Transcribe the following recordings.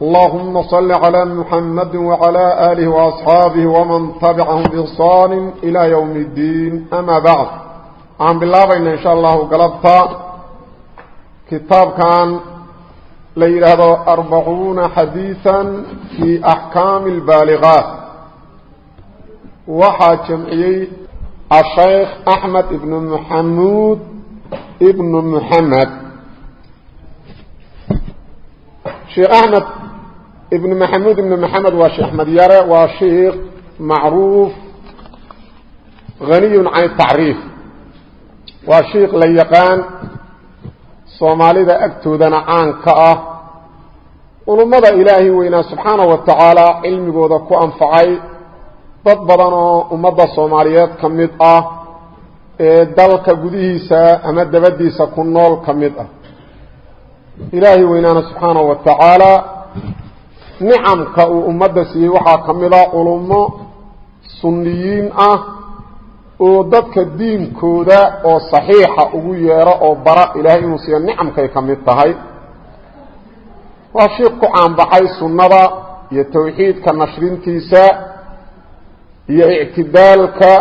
اللهم صل على محمد وعلى آله وأصحابه ومن تبعهم بإحصان إلى يوم الدين. أما بعد عن بالله إن شاء الله قلبت كتاب كان ليلة أربعون حديثا في أحكام البالغات. وحا جمعي الشيخ أحمد بن محمود ابن محمد. شيخ أحمد ibn maxamuud ibn maxamed waa sheekh madyare waa sheikh macruuf haniyun can tacriif. Waa sheikh la yaqaan soomaalida agtoodana caan ka ah. Culummada ilaahay weynaa subxaana wa tacaala cilmigooda ku anfacay dad badan oo ummadda soomaaliyeed ka mid ah ee dalka gudihiisa ama dabadiisa ku nool ka mid ah. Ilaahay weynaana subxaana wa tacaala nicamka uu ummadda siiyey waxaa ka mid a culummo sunniyiin ah oo dadka diinkooda oo saxiixa ugu yeero oo bara ilaahay inuu siiyo nicamkay ka mid tahay. Waa shiik ku caanbaxay sunnada iyo tawxiidka nashrintiisa iyo ictidaalka.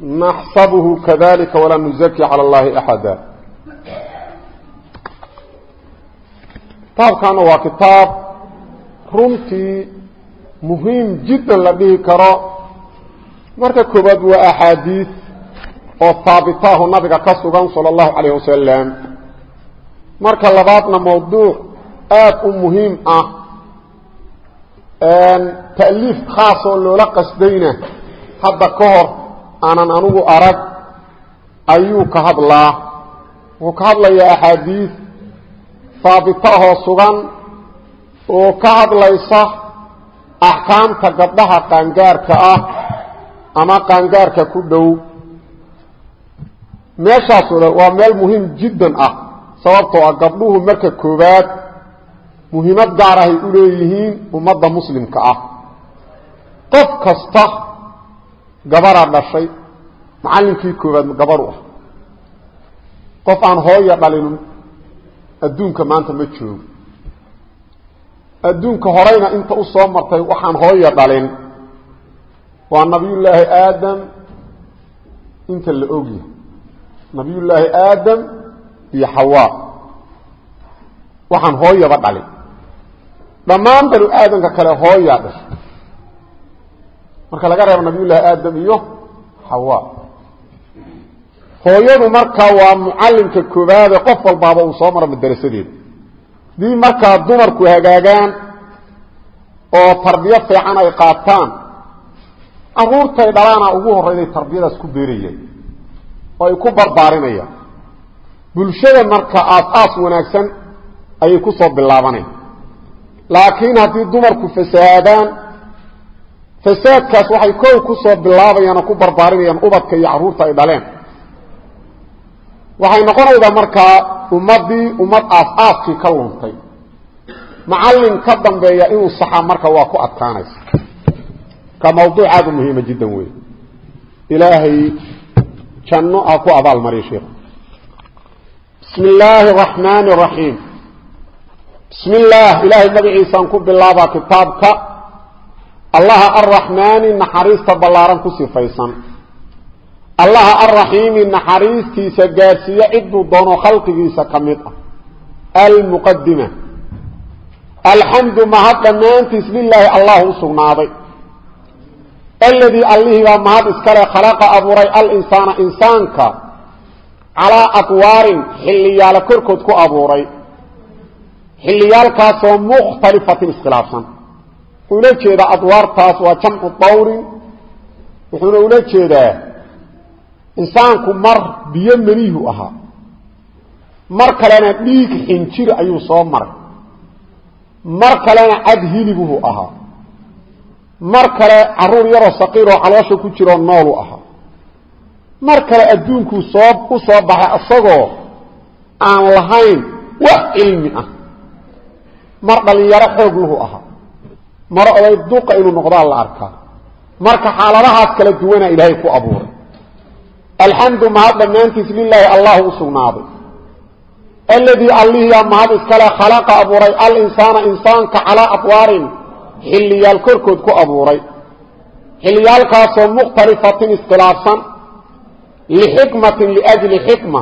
Naxsabuhu kadalika walaa nuzaki cala allahi axada kitaabkana waa kitaab runtii muhiim jiddan la dhihi karo. Marka koobaad waa axaadiis oo haabitaahu nabiga ka sugan sala allahu calayh wasalam marka labaadna mawduuc aada u muhiim ah. Ta'liif khaas oo loola qasdayna hadda ka hor aanan anugu arag ayuu ka hadlaa. Wuxuu ka hadlayaa axaadiis haabitahoo sugan oo ka hadlaysa axkaamta gabdhaha qaangaarka ah ama qaangaarka ku dhow. Meeshaasoo dhan waa meel muhiim jiddan ah sababtoo ah gabdhuhu marka koowaad muhiimad gaar ahay u leeyihiin ummadda muslimka ah. Qof kasta gabaraa dhashay macallinkii koowaad gabar u ah. Qof aan hooya dhalin adduunka maanta ma joogo. Adduunka horeyna inta u soo martay waxaan hooya dhalin waa nabiyullaahi aadam inta la ogyahay nabiyullaahi aadam iyo xawaa. Waxaan hooyaba dhalin dhammaan banu aadamka kale hooyaa dhashay. Marka laga reebo nabiyullaahi aadam iyo xawa hooyadu markaa waa mucallimka koobaade qof walbaaba uu soo maro madarasadeeda dii markaa dumarku hagaagaan oo tarbiyo fiican ay qaataan caruurtay dhalaana ugu horreyday tarbiyadaas ku beerayaan oo ay ku barbaarinayaan. Bulshada marka aas-aas wanaagsan ayay ku soo bilaabanayaan laakiin haddii dumarku fasahaadaan fasaadkaas waxay kow ku soo bilaabayaan oo ku barbaarinayaan ubadka iyo carruurta ay dhaleen waxay noqonaydaa markaa ummaddii ummad aas-aaskii ka luntay. Macallin ka dambeeya inuu saxa marka waa ku adkaanaysa. Ka mawduuc aada u muhiima jiddan wey ilaahay janno ha ku abaal mariya sheikhu bismi illaahi araxmaani araxiim bismi illaah ilaahay magaciisaan ku bilaabaa kitaabka. Allaha arraxmaani naxariista ballaaran ku sifaysan allaha arraxiimi naxariistiisa gaadhsiiye cidduu doono khalqigiisa ka mid ah almuqadima alxamdu mahad dhammaantiis lilaahi allah u sugnaaday aladii allihiibaa mahad iskale khalaqa abuuray alinsaana insaanka calaa adwaarin xilliyaalo korkood ku abuuray xilliyaalkaasoo mukhtalifatin iskhilaafsan wuxuu ula jeedaa adwaartaas waa jamcu dawrin wuxuuna ula jeedaa insaanku mar biyo menihu ahaa. Mar kalena dhiig xinjir ayuu soo maray. Mar kalena cad hilibuhu ahaa. Mar kale carruur yaroo saqiiroo caloosha ku jiroo noolu ahaa. Mar kale adduunkuu soo u soo baxay isagoo aan lahayn wax cilmi ah. Mar dhallinyaro xoog lahu ahaa. Mar oday duqa inuu noqdaa la arkaa. Marka xaaladahaas kala duwanaa ilaahay ku abuuray alxamdu mahad dhammaantiis lilaahi allahu u sugnaaday. Alladii allihiyaa mahad iskale khalaqa abuuray alinsaana insaanka calaa adwaarin xilliyaal korkood ku abuuray. Xilliyaalkaasoo mukhtalifatin iskhilaafsan lixikmatin liajli xikma.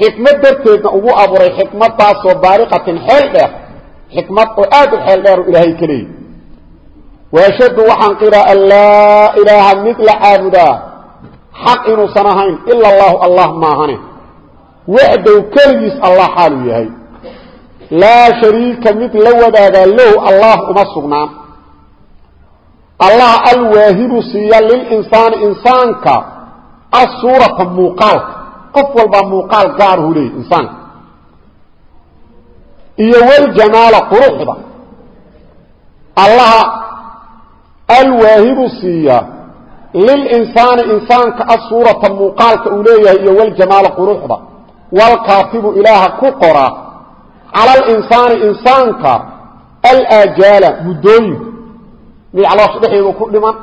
Xikmad darteedna ugu abuuray xikmadaasoo baariqatin xeel dheer xikmad oo aad u xeel dheeru ilaahay ka leeyi waashadu waxaan qiraa an laa ilaaha mid la caabudaa xaq inuusan ahayn ila allahu allah maahane. Waxdow keligiis allah xaaluu yahay. Laa shariika mid la wadaagaa lahu allah uma sugnaan. Allah alwaahibu siiya lilinsaani insaanka asuurata muuqaalka qof walbaa muuqaal gaarhu leey insaanka. Iyo waljamaala quruxda. Allaha alwaahibu siiya lilinsaani insaanka asuurata muuqaalka uu leeyahay iyo waljamaala quruxda walkaatibu ilaaha ku qora cala alinsaani insaanka alaajaala muddooyinka. Mid caloosha dhexeedu ku dhiman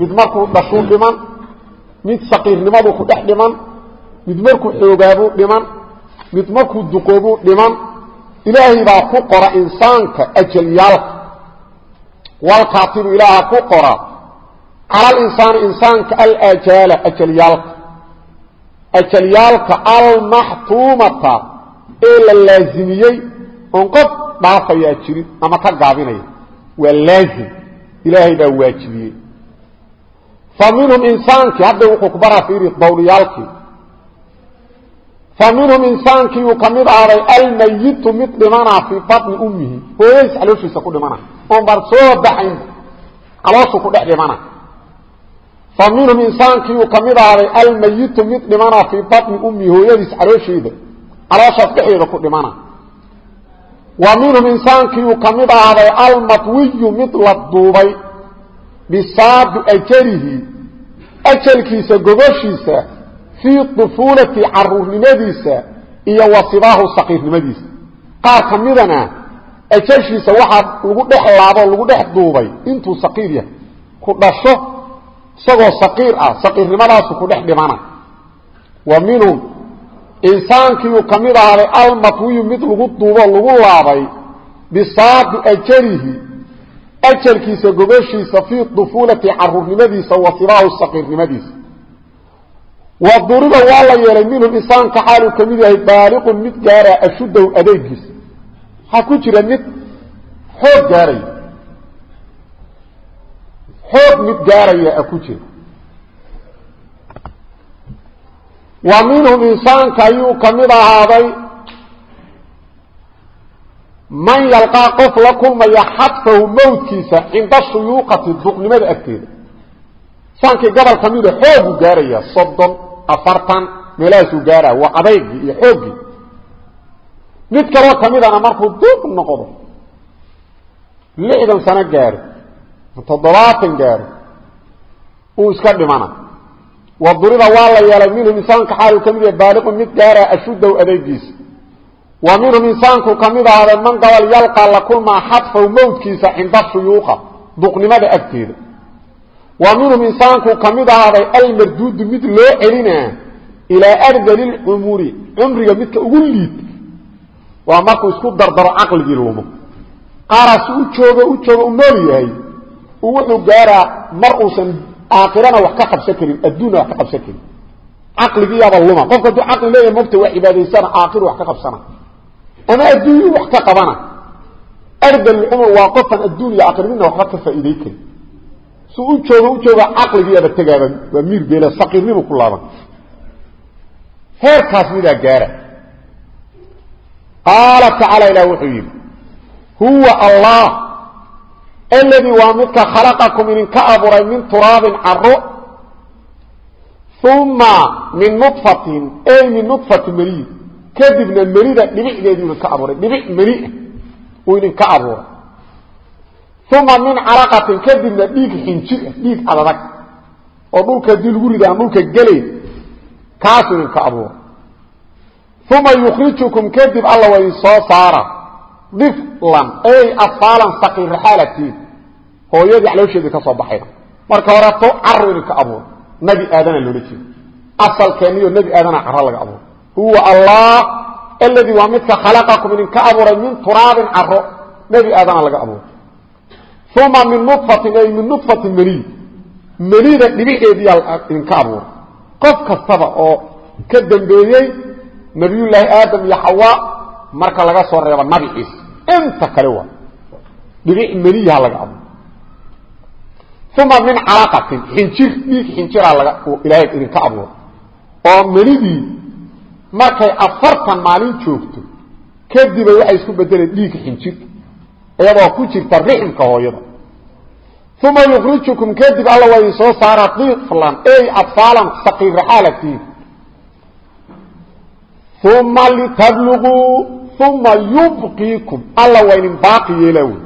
mid markuu dhashuu dhiman mid saqiirnimadu ku dhex dhiman mid markuu xoogaabuu dhiman mid markuu duqoobuu dhiman ilaahay baa ku qora insaanka ajalyaalka walkaatibu ilaaha ku qora cala alinsaani insaanka alaajaala ajalyaalka ajalyaalka almaxtuumata ee la laazimiyey oon qof dhaafayaa jirin ama ka gaabinaya waa laazim ilaahay baa waajibiyey fa minhum insaankii hadda wuxuu ku baraa fiiri dawliyaalkii fa minhum insaankii uu ka mid ahday almayitu mid dhimanaa fii batni ummihi hooyadiis calooshiisa ku dhimana oon bar soo baxayn calooshuu ku dhex dhimana fa minhum insaankii uu ka mid ahday almayitu mid dhimanaa fii batni ummihi hooyadiis caloosheeda calooshaas dhexeeda ku dhimana. Wa minhum insaankii uu ka mid ahday almatwiyu mid la duubay bisaabi ajalihi ajalkiisa gogoshiisa fii طufuulati caruurnimadiisa iyo wasibaahu saqiirnimadiisa qaar ka midana ajalshiisa waxaa lagu dhex laabo lagu dhex duubay intuu saqiir yahay ku dhasho isagoo saqiir ah saqiirnimadaasu ku dhex dhimana. Wa minhum insaankiiuu ka mid ahaaday almatwiyu mid lagu duubo lagu laabay bisaabi ajalihi ajalkiisa gogoshiisa fii طufuulati caruurnimadiisa wasibaahu saqiirnimadiisa. Wa duriba waa la yeelay minhum insaanka xaaluu ka mid yahay baaliqun mid gaara ashuddahu adeegiisa waxaa ku jira mid xoog gaaraya حب متقاري أكتب ومنهم إنسان كيو كمضى هذا. من يلقى قفلكم من يحطفه موتيسا عند الشيوقة الضغن ماذا أكتب سانك قبل كمضى حب قاري صدن أفرطن ملايس قاري وقبيق حب نتكرر كمضى أنا مرفو الضغن نقضه لعدا سنة قاري toddobaatan gaaro uu iska dhimana. Wa duriba waa la yeelay minhum insaanka xaaluu ka mid yahay baaliqun mid gaara ashuddahu adaygiisa wa minhum insaanku ka mid ahaaday man gobol yalqaa la kulmaa xadfaw mawdkiisa cinda shuyuuqa duqnimada agteeda. Wa minhum insaanku ka mid ahaaday almarduudu mid loo celinaa ilaa ardali lcumuri cumriga midka ugu liid waa markuu isku dardaro caqligii lumo qaaraas u joogo u joogo u nool yahay وهو جارا مر اوسن اخرنا وحق قبس كريم ادونا وحق قبس كريم عقلي يا بالله ما. قد عقل ليه مبت وعباد إنسان آخر وحق قبسنا أنا ادوني وحق قبنا ارد العمر واقفا ادوني آخر منا وحق فايديك سو جوجو جوجو عقلي يا بتغاب ومير بلا فقير نمو كلابا هيك خاصني جارا قال تعالى إلى وحي هو الله. الذي وامدك خلقكم من كأبرا من تراب عرق ثم من نطفة أي من نطفة مريء. كذبنا المريضة نبيع إليه من كأبرا نبيع مريء وين كأبرا ثم من عرقة كذبنا ديك حنشئ ديك على ذلك أبوك دي الوريد أبوك الجلي كاسو من كأبرا ثم يخرجكم كذب الله وإنصاص عرق diflan ay afaalan saqiiraxaalatiin hooyadii caloosheedii ka soo baxayda marka horeto caru idinka abuura nabi aadana loola jeedo asalkeeniyo nebi aadana caro laga abuura huwa allah aladii waa midka khalaqakum idinka abuuray min turaabin caro nebi aadana laga abuuray uma min nufatin ay min nufatin meniy menida dhibiceediyaa idinka abuuray qof kastaba oo ka dambeeyey nabiyullaahi aadam iyo xawa marka laga soo reebo nabi ciise inta kale waa. Dhibic meniyaha laga abuuray uma min calaqatin xinjir dhiig xinjiraa laga ilaahay idinka abuuray oo menidii markay afartan maalin joogto kadibay waxay isku bedeleen dhiig xinjir iyadoo ku jirta riximka hooyada. Uma yukrijukum kadib alla waa idin soo saara iflan ey atfaalan saqiira xaalatiin. Uma litabluguu uma yubqiikum alla waa idin baaqi yeela wy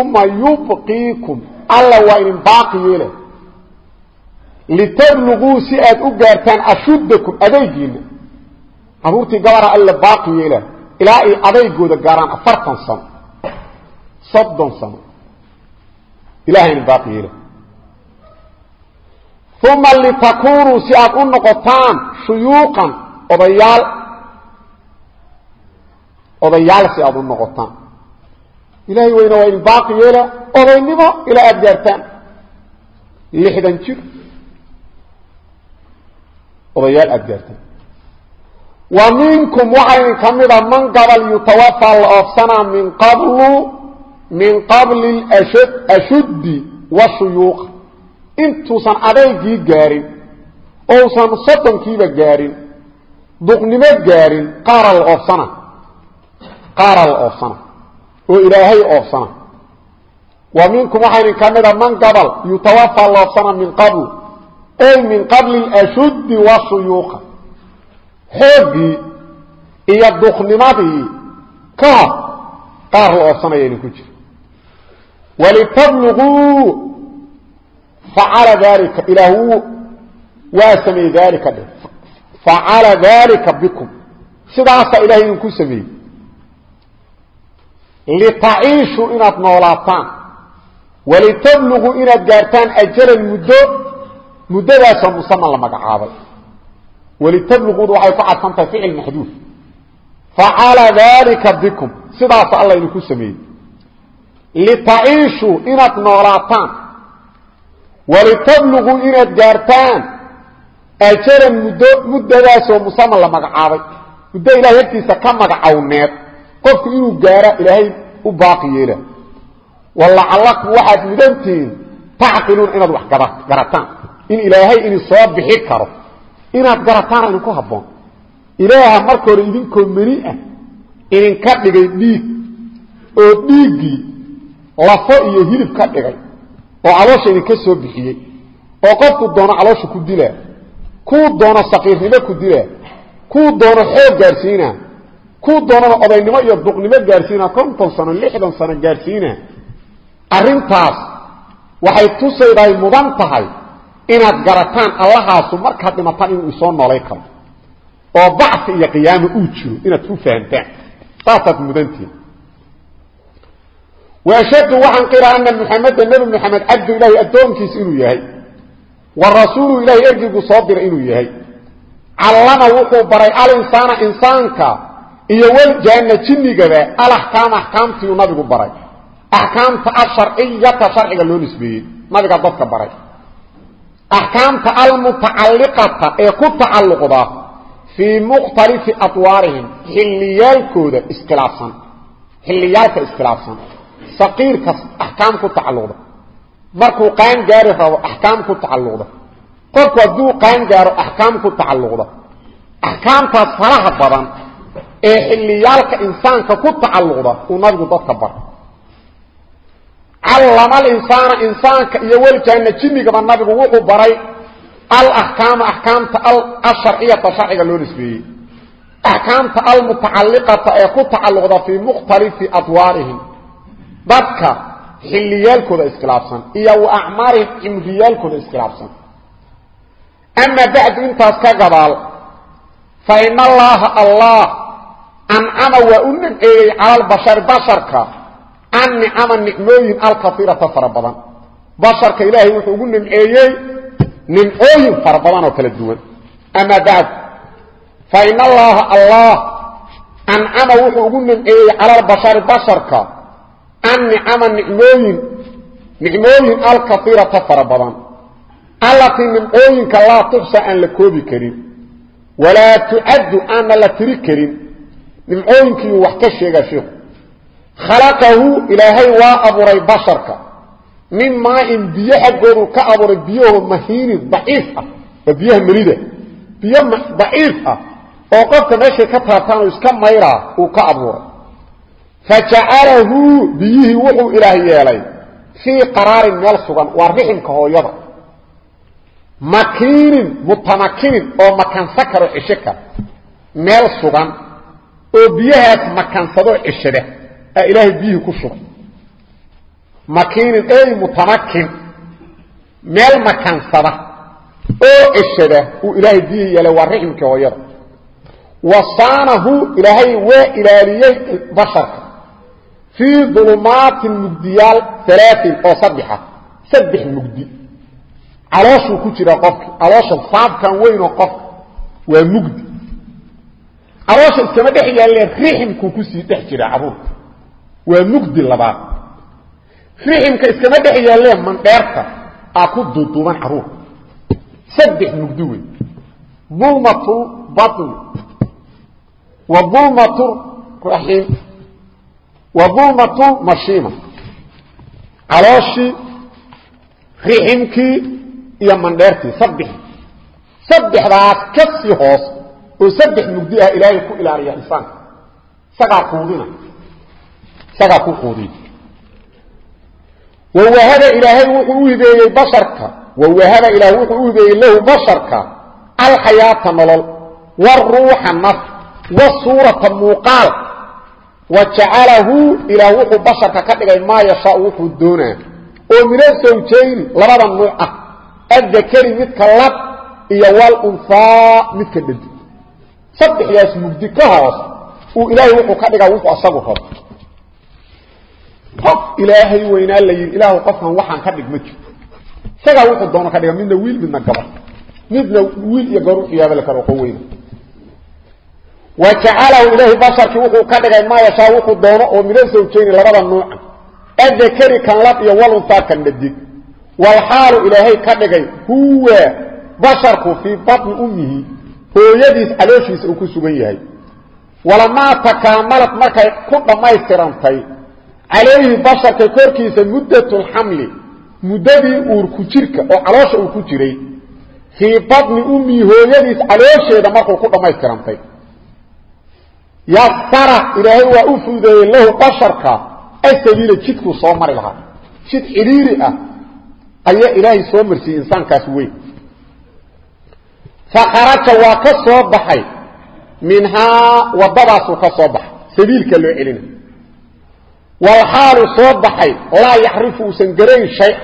uma yubqiikum alla waa idin baaqi yeela litabluguu si aad u gaartaan ashuddakum adaygiina caruurtii gabara alla baaqi yeela ilaa ay adaygooda gaaraan afartan sano soddon sano. Ilahayna baaqi yeela uma litakunuu si aad u noqotaan shuyuuqan odayaal أضيال سيأبو النغطان إلهي وين وين باقي يلا أضي النبا إلى أبدارتان لحدا نشر أضيال أبدارتان ومنكم وعين كمدا من قبل يتوفى الأفسنا من قبل من قبل الأشد أشد والشيوخ انتو سن عديدي قارن أو سن صدن كيبا قارن دقنمت قارن قار الأفسنا qaara la oofsana oo ilaahay oofsana wa minkum waxaa idin ka mida man gabal yutawafaa la oofsana min qabl ay min qabli ashuddi washuyuuqa xooggii iyo duqnimadii ka hor qaar la oofsanaya idinku jira wlitabluguu facala daalika ilaah wuu waa sameeyey daalika dhe facala daalika bikum. Sidaasaa ilahay idinku sameeyey litaciishuu inaad noolaataan. Walitabluguu inaad gaartaan ajalan muddo muddadaasoo musaman la magacaabay. Walitabluguuda waxay ku cadsan tahay ficil maxduuf facala daalika bikum sidaasa alla idinku sameeyey. Litaciishuu inaad noolaataan. Walitabluguu inaad gaartaan ajaran muddo muddadaasoo musaman la magacaabay. Muddo ilahay agtiisa ka magacowneed qofku inuu gaara ilaahay u baaqi yeela. Walacalakum waxaad mudantihiin tacqiluun inaad wax garataan. In ilaahay idin soo bixi karo. Inaad garataana idinku habboon. Ilaaha marka hore idinkoo meni ah idinka dhigay dhiig oo dhiiggii lafo iyo hilib ka dhigay oo caloosha idinka soo bixiyey oo qofku doono caloosha ku dilaa kuu doono saqiirnimo ku dilaa kuu doono xoog gaarsiina kuu doonana odaynimo iyo duqnimo gaarsiina konton sano lixdan sano gaarsiina arrintaas waxay tusaydahay mudan tahay inaad garataan allahaasu markaad dhimataan inuu isoo noolay karo oo bacsi iyo qiyaamo uu jiro inaad ku fahamtaan saasaad mudantihin washhadu waxaan qira ana muxameda nebi moxamed cabdu ilaahi addoonkiisa inuu yahay. Wa rasuulu ilahi ergigu soo diray inuu yahay. Callama wuxuu baray alinsaana insaanka iyo waljaana jinnigaba alaxkaama axkaamtiiuu nabigu baray. Axkaamta asharciyata sharciga loo nisbeeyey nabiga dadka baray. Axkaamta almutacalliqata ee ku tacalluqda fii mukhtalifi adwaarihim xilliyaalkooda iskhilaafsan. Xilliyaalka iskhilaafsan. Saqiirka axkaam ku tacalluqda. Markuu qaan gaari rabo axkaam ku tacalluqda. Qofku hadduu qaan gaaro axkaam ku tacalluqda. Axkaamtaas faraha badan ee xilliyaalka insaanka ku tacalluqda uu nabigu dadka bara callama alinsaana insaanka iyo weljaana jinnigaba nabigu wuxuu baray alaxkaama axkaamta asharciyata sharciga loo nisbeeyey axkaamta almutacalliqata ee ku tacalluqda fii mukhtalifi adwaarihim dadka xilliyaalkooda iskhilaafsan iyo wa acmaarihim cimriyaalkooda iskhilaafsan amaa bacdu intaas ka gadaal fa in allaaha allah أنا وأمن إيه على البشر بشرك. أنعم النعمين الكثيرة فربضا بشرك إلهي وحقول من إيه؟ من أهم فربضا وكل الدول. أما بعد فإن الله الله. أنا وحقول من إيه على البشر بشرك. أنعم النعمين نعمين الكثيرة فربضا التي من أهم كالله تفسأ لكوبي كريم. ولا تؤد أن لا تريك كريم. Nimcooyinkiiuu wax ka sheegaa sheikhu khalaqahu ilaahay waa abuuray basharka. Min maain biyo xaggoodu ka abuuray biyaho mahiinin daciif ah. Waa biyaha melida. Biyo daciif ah. Oo qofka meeshay ka taabtaan iska mayraa uu ka abuuray. Fajacalahu biyihii wuxuu ilaah yeelay. Fii qaraarin meel sugan waa riximka hooyada. Makiinin mutamakinin oo makansa karo meel sugan oo biyahaas makansadoo cishada aa ilaahay biyihii ku shubay makiinin ey mutamakin meel makansada oo cishada uu ilaahay biyihii yeelay waa riximkii hooyada. Wasaanahu ilaahay waa ilaaliyey basharka. Fii dulumaatin mugdiyaal alaain oo saddexa saddex mugdi. Calooshuu ku jira qofki caloosha saabkan weynoo qofka waa mugdi caloosha iskama dhex yaalle riximkuu ku sii dhex jira caruurka waa mugdi labaad. Riximka iskama dhex yaalle mandheerta aa ku duuduuban caruurka saddex mugdi wey dulmatu batni. Wa dulmatu raxiim. Wa dulmatu mashiima. Calooshii riximkii iyo mandheertii saddex. Saddexdaas ka sii hoos oo saddex mugdi ah ilaahay ku ilaaliya insaanka. Isagaa quudina. Isagaa ku quudiya wawahaba ilaahay wuxuu u hibeeyey basharka. Wawahaba ilaahay wuxuu u hibeeyey lahu basharka. Alxayaata nolol. Waruuxa naf. Wasuurata muuqaal. Wa jacalahu ilaah wuxuu basharka ka dhigay maa yashaau wuxuu doonaa. Oo mina sawjayni labada nuuc ah. Addakari midka lab iyo walunhaa midka dhadi صدح يا اسم مجدي كهاص وإلهي وقو كأدقى وقو أصابه قف إلهي وإن قال لي إلهي قفها وحان كأدق مجد سيقى وقو الدونة كأدقى من نويل من مجبه نبنى ويل يقروا إيابة لك الوقوين وكعالوا إلهي بشر كوقو كأدقى ما يشاء وقو الدونة ومنزل وكين لبدا النوع أذكري كان لطي أولو تاكا ندي والحال إلهي كأدقى هو بشر في بطن أمه hooyadiis calooshiisa uu ku sugan yahay. Walamaa takaamalad markay ku dhammaystirantay calayhi basharka korkiisa muddatulxamli muddadii uurku jirka oo caloosha uu ku jiray fii batni ummihi hooyadiis caloosheeda markuu ku dhammaystirantay. Yasara ilaahay waa u fududeeyey lahu basharka asabiila jidkuu soo mari lahaa. Jid cidhiiri ah ayaa ilaahay soo marsiiyey insaankaas weyn fakharaja waa ka soo baxay. Minhaa waddadaasuu ka soo baxay. Sabiilka loo celina. Walxaalu soo baxay. Laa yaxrifu uusan garayn shay.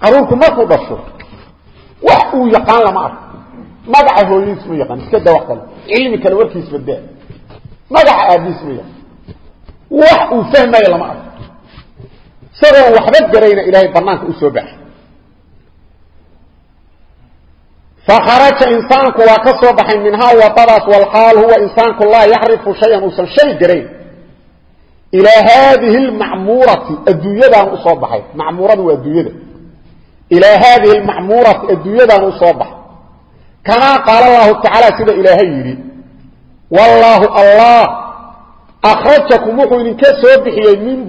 Caruurku markuu dhasho wax uu yaqaan lama arko. Magaca hooyadiis ma yaqaan iska da wax kale. Cilmi kale warkiis badaa magaca aabiis ma yaqaan. Wax uu fahmayo lama arko. Isagoon waxba garayna ilaahay banaanka u baxay fakharaja insaanku waa ka soo baxay minhaa wadadaas walxaal huwa insaanku laa yacrifu shayan uusan shay garayn ilaa haadihi lmacmuurati adduunyadaan u soo baxay macmuuradu waa adduunyada ilaa haadihi lmacmuurati adduunyadaan u soo baxay kamaa qaala allahu tacaala sida ilaahay yidhi wallaahu allah akhrajakum wuxuu idinka soo bixiyey min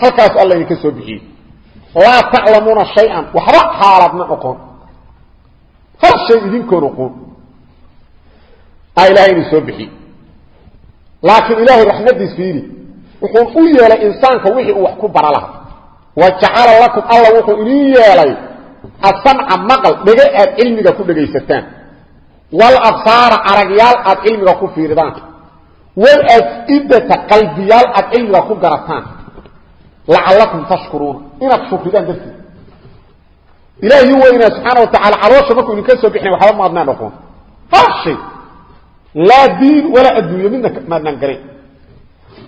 halkaas alla idinka soo bixiyey. Laa taclamuuna shay-an. Waxba xaaladna oqon hal shay idinkoon oqon aa ilahay idin soo bixiyey. Laakiin ilaahay raxmadiis fiiri wuxuu u yeelay insaanka wixii uu wax ku bara lahaa. Wa jacala lakum alla wuxuu idin yeelay asamca maqal dhega aad cilmiga ku dhegaysataan. Walabsaara aragyaal aad cilmiga ku fiiridaan. Walafidata qalbiyaal aad cilmiga ku garataan lacalakum tashkuruuna inaad shukridaan darteed ilaahi weynaa subxaana watacaala caloosha markuu idinka soo bixina waxba maadnaa noqon hal shay laa diin walaa adduunyo midna maadnaan garan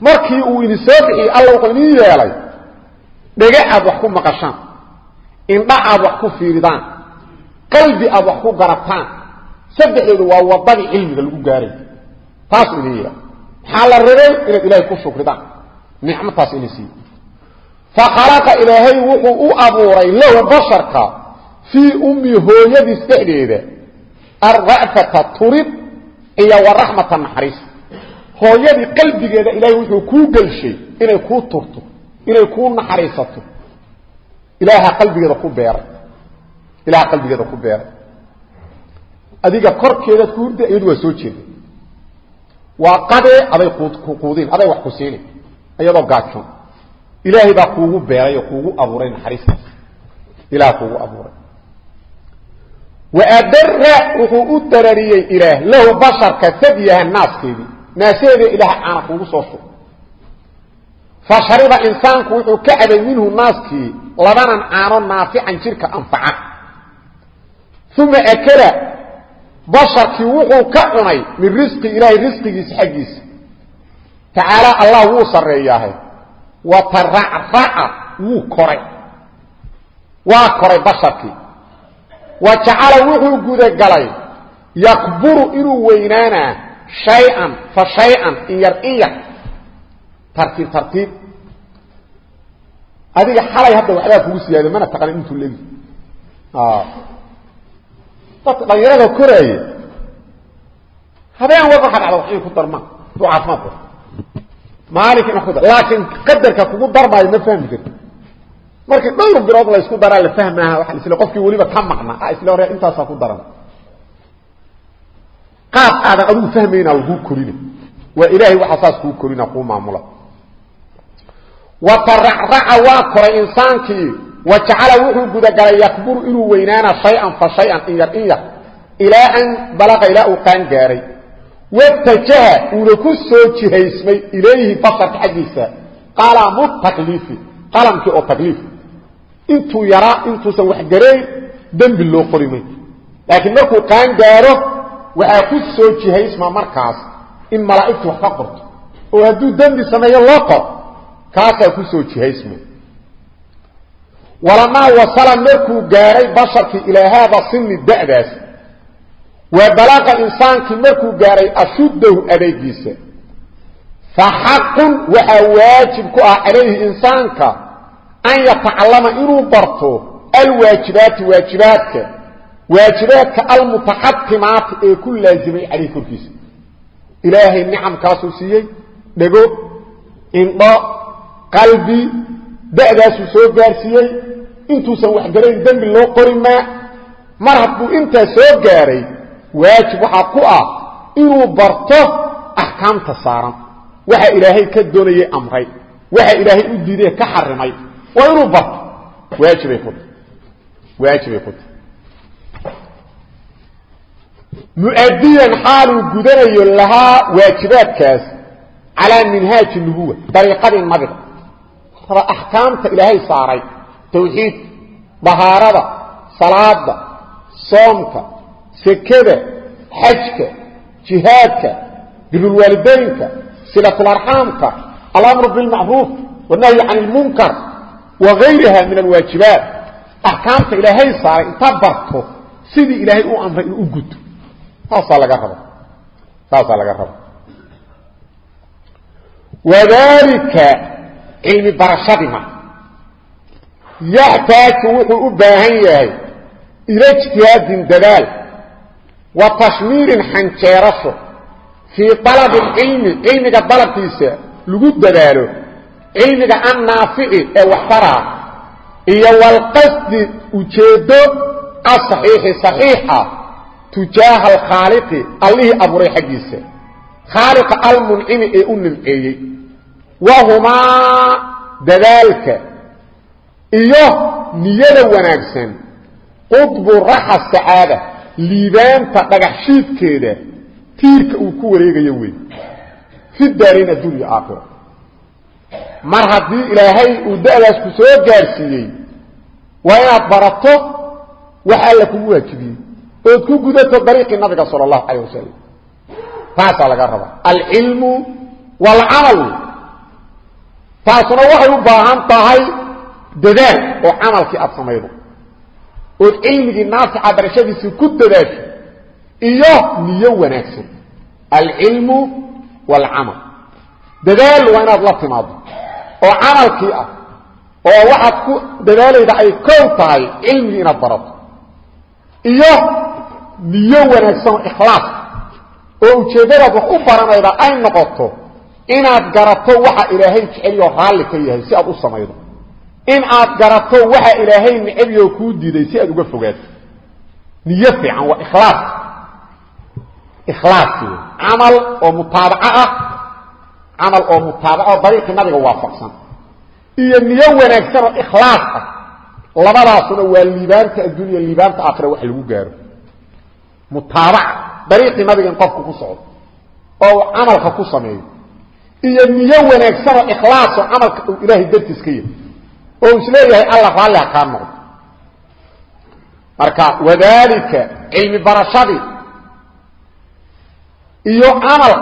markii uu idin soo bixiyey alla wuxuu idin yeelay dhege aad wax ku maqashaan indha aad wax ku fiiridaan qalbi aad wax ku garataan saddexdoodu waa wadadii cilmiga lagu gaaray taas idin yeelay maxaa la rabay inaad fakhalaqa ilaahay wuxuu u abuuray lahu basharka fii ummi hooyadiis dhexdeeda arra'fata turid iyo waraxmata naxariis. Hooyadii qalbigeeda ilaahay wuxuu kuu gelshay inay kuu turto inay kuu naxariisato. Ilaaha qalbigeeda ku beeray ilaha qalbigeeda ku beeray adiga korkeedaad ku hurda iyadu waa soo jeeda waa qadee aday quudin aday wax ku siina iyadoo gaajoon ilaahay baa kuugu beeray oo kuugu abuuray naxariistaas ilaah kuugu abuuray. Waadara wuxuu u darariyey ilaah lahu basharka sadyaha naaskeedii naasaheeda ilaah caana kuugu soo shug fashariba insaanku wuxuu ka cabay minhu naaskii labanan caano naafican jirka anfaca. Uma akala basharkii wuxuu ka cunay min risqi ilaahay risqigiisa xaggiisa. Tacaala allah wuu sarreeyaahay wataracraca wuu koray. Waa koray basharkii. Wa jacala wuxuu gudagalay yakburu inuu weynaanaa shay-an fa shay-an in yar in yar. Tartiib tartiib. Adiga xalay hadda waxbaa kugu siyaada mana taqanin intuu legi dadka dhalinyarada koraaye habeen war markaa dhacda wax inay ku darmaan. Duu caafimaad qor maalinka ina ku dar laakiin qadarka kugu darmaayo ma fahmi karti markii dhowr bilood la isku daraa la fahmaaha waa isle qofkii weliba ka maqna isle hore intaasaa ku daran qaab aadan adigu fahmayna laguu korina waa ilaahay waxaa saas kuu korina kuu maamula wa taracraca waa koray insaankii wa jacala wuxuu gudagalay yakburu inuu weynaana shay-an fa shay-an in yar in yar ilaa an balaqa ilaa uu qaan gaaray watajaha uuna ku soo jihaysmay ilayhi basarka xaggiisa. Qalamu takliifi qalamkii oo takliif intuu yaraa intuusan wax garayn dembi loo qori may laakiin markuu qaan gaaro waxaa ku soo jihaysma markaas in malaa'igtu wax ka qorto. Oo hadduu dembi sameeyo loo qor. Kaasaa ku soo jihaysma. Walamaa wasala markuu gaaray basharkii ilaa haada waa balaaqa insaankii markuu gaaray ashuddahu adeegiisa fa xaqun waxaa waajib ku ah calayhi insaanka an yatacallama inuu barto alwaajibaati waajibaadka. Waajibaadka almutaxatimaati ee ku laazimay calayhi korkiisa. Ilaahay nicamkaasuu siiyey dhego indho qalbi da'daasuu soo gaarsiiyey. Intuusan waxgarayn dembi loo qori maa waajib waxaa ku ah inuu barto axkaamta saaran. Waxa ilaahay ka doonayay amray. Waxa ilaahay u diiday ka xarimay. Waa inuu barto. Waajibay ku waajibay ku tahay. Muadiyan xaaluu gudanayo lahaa waajibaadkaas calaa minhaaji nubuwa dariiqadii nabiga. Axkaamta ilaahay saaray tawxiidka dahaarada salaada soomka sekada xajka jihaadka birulwaalidaynka silatlarxaamka alamru bilmacruuf wanahyi can ilmunkar wa gayriha min alwaajibaat. Axkaamta ilaahay saaray inta barto sidii ilaahay u amray inuu u guto taasaa laga raba taasaa laga raba wadalika cilmi barashadima yaxtaaju wuxuu u baahan yahay ila ijtihaadin dadaal wa tashmiirin xanjeerasho fii alabi cilmi cilmiga dalabkiisa lagu dadaalo cilmiga annaafici ee waxtaraa iyo walqasdi ujeeddo asaxiixi saxiixa tujaaha alkhaaliqi allihii abuuray xaggiisa. Khaaliqa almuncimi ee u nimceeyey. Wahumaa dadaalka iyo niyada wanaagsan. Qudbu raxa sacaada liibaanta dhagax shiidkeeda tiirka uu ku wareegayo wey fi daarayn addunya aakhiro mar haddii ilaahay uu da'daas ku soo gaarsiiyey waa inaad barato wax alla kugu waajibiyey. Ood ku gudato dariiqii nabiga sala allahu calayh wasalam taasaa laga rabaa. Alcilmu waalcamal taasuna waxay u baahan tahay dadaal oo camalkii aad samaydo ood cilmigii naafica barashadiisii ku dadaasho iyo niyo wanaagsan. Alcilmu waalcamal dadaal waa inaad la timaado oo camalkii ah oo waxaad ku dadaalayda ay kow tahay cilmigii inaad barato. Iyo niyo wanaagsan oo ikhlaas. Oo ujeeddadaad wax u baranayda ay noqoto inaad garato waxa ilaahay jeceliyoo raalli ka yahay si aad u samaydo إن عاد جربته وح إلى هاي النبي يكود دي يصير دوقة فوجات نيفي عن وإخلاص. إخلاص. عمل أو متابعة عمل أو متابعة بريك ما دي وافق صن إيه نيو ونكسر إخلاص. لما لا صن والليبان تأذني الليبان تأخر وحلو جار متابع بريك ما دي ينقف كوسعود أو عمل كوسامي إيه نيو ونكسر إخلاص. عمل إلهي درت سكين oo is leeyahay alla raalli ha kaa noqdo marka wadaalika cilmi barashadii iyo camal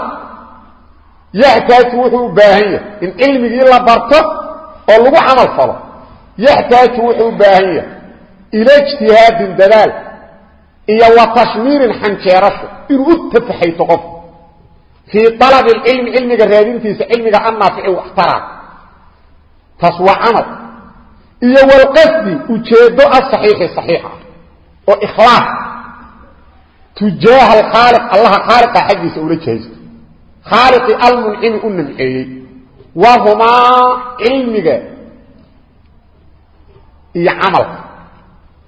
yaxtaaju wuxuu u baahan yahay. In cilmigii la barto oo lagu camal falo yaxtaaju wuxuu u baahan yahay. Ila ijtihaadin dadaal iyo wa tashmiirin xanjeerasho inuu u tafaxayto qof. Fii alabi cilmi cilmiga raadintiisa cilmiga annaafici waxtaraa taas waa camal يو القصد وجهده الصحيحة الصحيحة واخلاص تجاه الخالق الله خالق حجي سوره جهز خالق المنعم ومن الحي وهما علمك يا عمل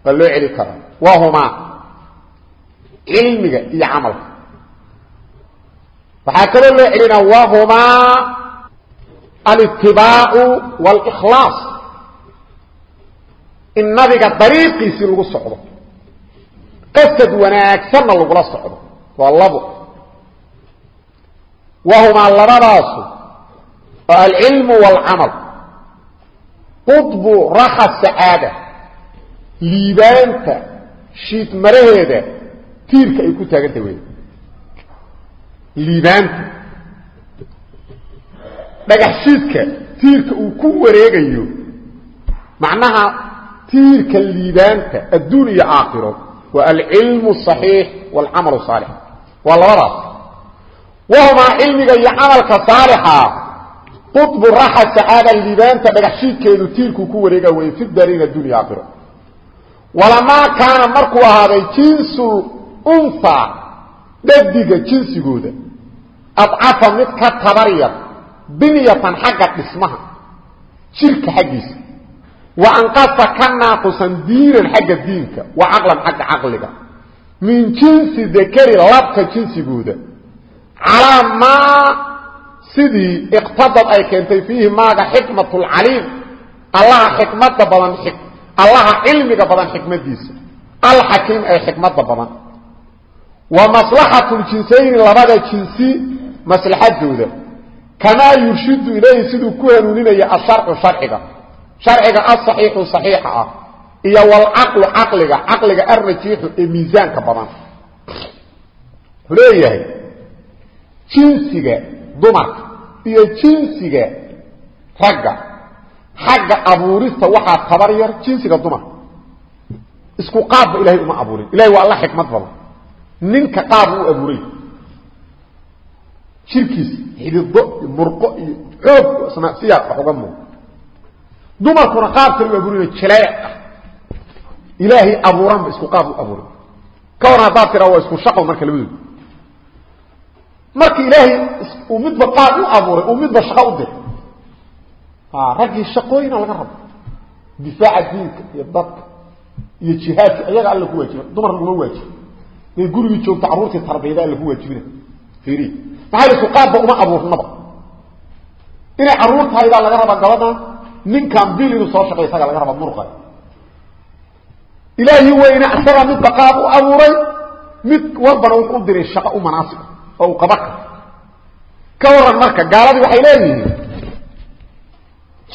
قالوا علي كرم وهما علمك يا عمل فحكروا له علينا وهما الاتباع والاخلاص النبي طريقي سيلو سخدو قصد وناك اكسن لو سخدو والله وهما الله راس العلم والعمل قطب راحه السعاده ليبانتا شيت مرهده تيرك اي كو تاغنت وي ليبانتا دغ شيتك تيرك أو وريجا وريغيو معناها تيرك الليبان الدنيا آخر والعلم الصحيح والعمل الصالح. والغرض وهما علمك يعملك صالحا. قطب الراحة السعادة الليبان تبقشيك كيدو تيركو كوريك ويفد دارين الدنيا آخر ولما كان مركوا هذا جنس الأنثى ددك جنس قودة أضعف متك بنيتا بنية حقا اسمها. شرك حقيسي tabaryar binyatan xagga dhismaha jirka xaggiisa wa anqasa ka naaqusan diinan xagga diinka wa caqlan xagga caqliga min jinsi dakari labka jinsigooda calaa maa sidii iqtadad ay keentay fiihi maaga xikmat lcaliim allaha xikmada badan allaha cilmiga badan xikmadiisa alxakiim ee xikmada badan wa maslaxatu ljinsayni labada jinsi maslaxadooda kamaa yurshidu sharciga asaxiixu saxiixa ah iyo walcaqlu caqliga caqliga arrajiixu ee miisaanka badan. Wuxuu leeyahay jinsiga dumarka iyo jinsiga ragga xagga abuurista waxaa tabar yar jinsiga dumarka isku qaabba ilahay uma abuurin. Ilahay waa alla xikmad badan. Ninka qaab u abuuray jirkiis xidido iyo iyo xoog siyaa wax uga muuq دمر كنا قاب كنا يقولون الكلاء إلهي أبو رم إسكو قاب أبو رم كونا باب كنا هو إسكو شقو مركا لبيض مركا إلهي أمد بقاب أبو رم أمد بشقو ده آه، رجي شقوين على رب دفاع دينك يضبط يجهاد أيها قال لك واجب دمر هو واجب يقول يجب تعبورت التربية اللي هو واجبنا فيري. فهي إسكو قاب أبو رم نبق إنه عروت هاي قال لك رب من كان ديل يوصل شقي صار لنا رب مرقى إلهي وين أسرى من تقاب أوري؟ من وربنا وقدر الشقاء مناسك أو قبك. كورا مركا قال هذا وحي إلهي